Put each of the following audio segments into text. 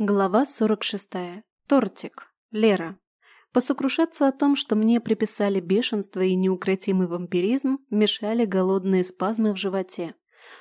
Глава 46. Тортик. Лера. Посокрушаться о том, что мне приписали бешенство и неукротимый вампиризм, мешали голодные спазмы в животе.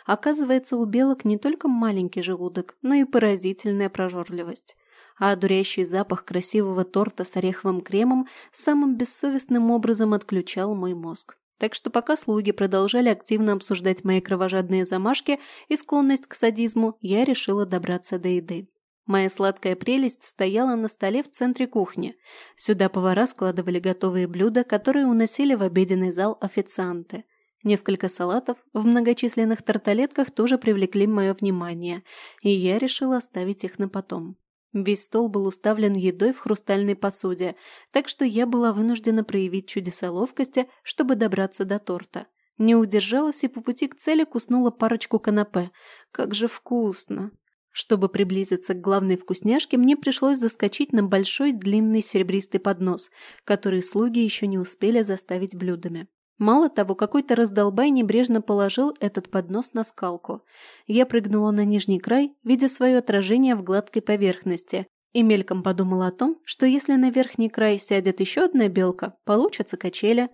Оказывается, у белок не только маленький желудок, но и поразительная прожорливость. А одуряющий запах красивого торта с ореховым кремом самым бессовестным образом отключал мой мозг. Так что пока слуги продолжали активно обсуждать мои кровожадные замашки и склонность к садизму, я решила добраться до еды. Моя сладкая прелесть стояла на столе в центре кухни. Сюда повара складывали готовые блюда, которые уносили в обеденный зал официанты. Несколько салатов в многочисленных тарталетках тоже привлекли мое внимание, и я решила оставить их на потом. Весь стол был уставлен едой в хрустальной посуде, так что я была вынуждена проявить чудеса ловкости, чтобы добраться до торта. Не удержалась и по пути к цели куснула парочку канапе. Как же вкусно! Чтобы приблизиться к главной вкусняшке, мне пришлось заскочить на большой длинный серебристый поднос, который слуги еще не успели заставить блюдами. Мало того, какой-то раздолбай небрежно положил этот поднос на скалку. Я прыгнула на нижний край, видя свое отражение в гладкой поверхности, и мельком подумала о том, что если на верхний край сядет еще одна белка, получится качеля.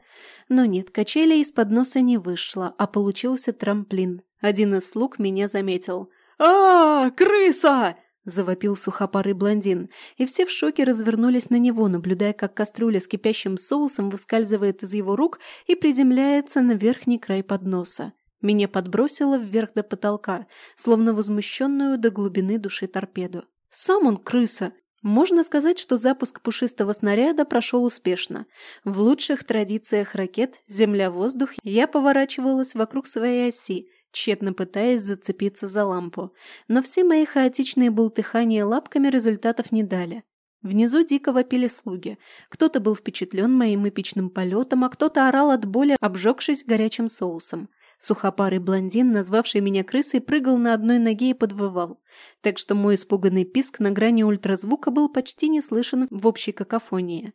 Но нет, качеля из подноса не вышла, а получился трамплин. Один из слуг меня заметил – а, крыса!» – завопил сухопарый блондин, и все в шоке развернулись на него, наблюдая, как кастрюля с кипящим соусом выскальзывает из его рук и приземляется на верхний край подноса. Меня подбросило вверх до потолка, словно возмущенную до глубины души торпеду. Сам он крыса! Можно сказать, что запуск пушистого снаряда прошел успешно. В лучших традициях ракет «Земля-воздух» я поворачивалась вокруг своей оси, тщетно пытаясь зацепиться за лампу. Но все мои хаотичные бултыхания лапками результатов не дали. Внизу дико вопили слуги. Кто-то был впечатлен моим эпичным полетом, а кто-то орал от боли, обжегшись горячим соусом. Сухопарый блондин, назвавший меня крысой, прыгал на одной ноге и подвывал. Так что мой испуганный писк на грани ультразвука был почти не слышен в общей какофонии.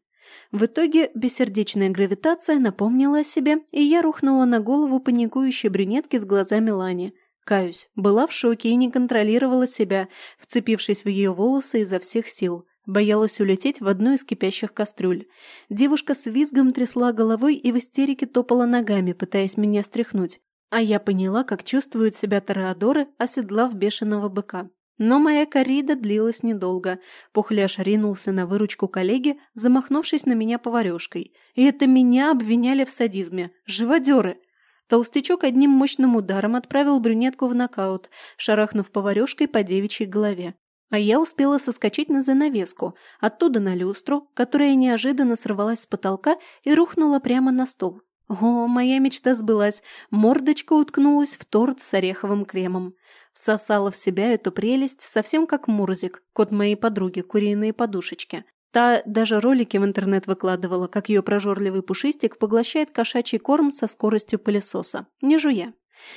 В итоге бессердечная гравитация напомнила о себе, и я рухнула на голову паникующей брюнетки с глазами Лани. Каюсь, была в шоке и не контролировала себя, вцепившись в ее волосы изо всех сил. Боялась улететь в одну из кипящих кастрюль. Девушка с визгом трясла головой и в истерике топала ногами, пытаясь меня стряхнуть. А я поняла, как чувствуют себя Тореадоры, оседлав бешеного быка. Но моя коррида длилась недолго. Пухляш ринулся на выручку коллеги, замахнувшись на меня поварешкой. И это меня обвиняли в садизме. Живодеры! Толстячок одним мощным ударом отправил брюнетку в нокаут, шарахнув поварешкой по девичьей голове. А я успела соскочить на занавеску, оттуда на люстру, которая неожиданно сорвалась с потолка и рухнула прямо на стол. О, моя мечта сбылась. Мордочка уткнулась в торт с ореховым кремом. Всосала в себя эту прелесть, совсем как Мурзик, кот моей подруги, куриные подушечки. Та даже ролики в интернет выкладывала, как ее прожорливый пушистик поглощает кошачий корм со скоростью пылесоса, не жуя.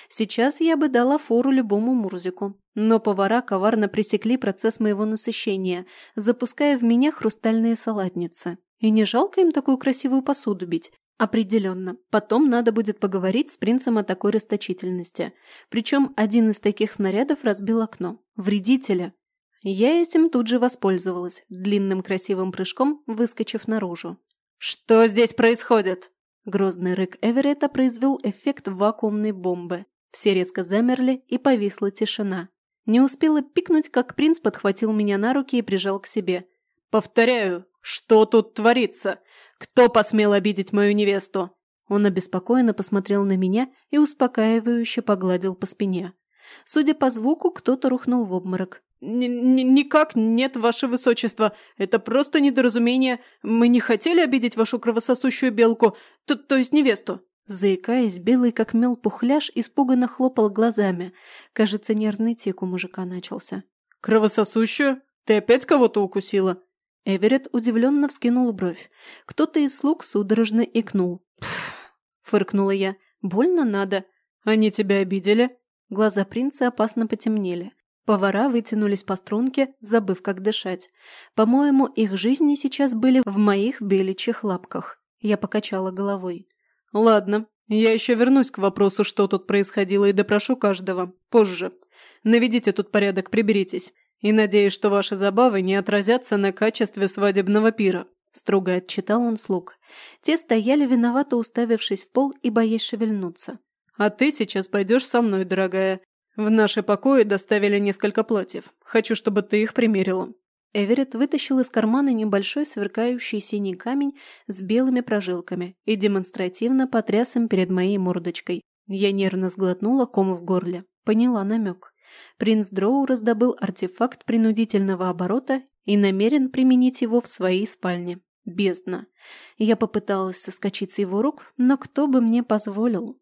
Сейчас я бы дала фору любому Мурзику. Но повара коварно пресекли процесс моего насыщения, запуская в меня хрустальные салатницы. И не жалко им такую красивую посуду бить. Определенно. Потом надо будет поговорить с принцем о такой расточительности. Причем один из таких снарядов разбил окно. Вредителя. Я этим тут же воспользовалась, длинным красивым прыжком выскочив наружу. «Что здесь происходит?» Грозный рык Эверетта произвел эффект вакуумной бомбы. Все резко замерли, и повисла тишина. Не успела пикнуть, как принц подхватил меня на руки и прижал к себе. «Повторяю, что тут творится? Кто посмел обидеть мою невесту?» Он обеспокоенно посмотрел на меня и успокаивающе погладил по спине. Судя по звуку, кто-то рухнул в обморок. Н «Никак нет, ваше высочество. Это просто недоразумение. Мы не хотели обидеть вашу кровососущую белку, то, то есть невесту». Заикаясь, белый как мел пухляш испуганно хлопал глазами. Кажется, нервный тик у мужика начался. «Кровососущую? Ты опять кого-то укусила?» Эверетт удивленно вскинул бровь. Кто-то из слуг судорожно икнул. «Пф!» – фыркнула я. «Больно надо». «Они тебя обидели?» Глаза принца опасно потемнели. Повара вытянулись по струнке, забыв, как дышать. По-моему, их жизни сейчас были в моих беличьих лапках. Я покачала головой. «Ладно, я еще вернусь к вопросу, что тут происходило, и допрошу каждого. Позже. Наведите тут порядок, приберитесь. И надеюсь, что ваши забавы не отразятся на качестве свадебного пира», – строго отчитал он слуг. Те стояли виновато уставившись в пол и боясь шевельнуться. «А ты сейчас пойдешь со мной, дорогая. В наши покои доставили несколько платьев. Хочу, чтобы ты их примерила». Эверетт вытащил из кармана небольшой сверкающий синий камень с белыми прожилками и демонстративно потряс им перед моей мордочкой. Я нервно сглотнула ком в горле. Поняла намек. Принц Дроу раздобыл артефакт принудительного оборота и намерен применить его в своей спальне. Бездна. Я попыталась соскочить с его рук, но кто бы мне позволил?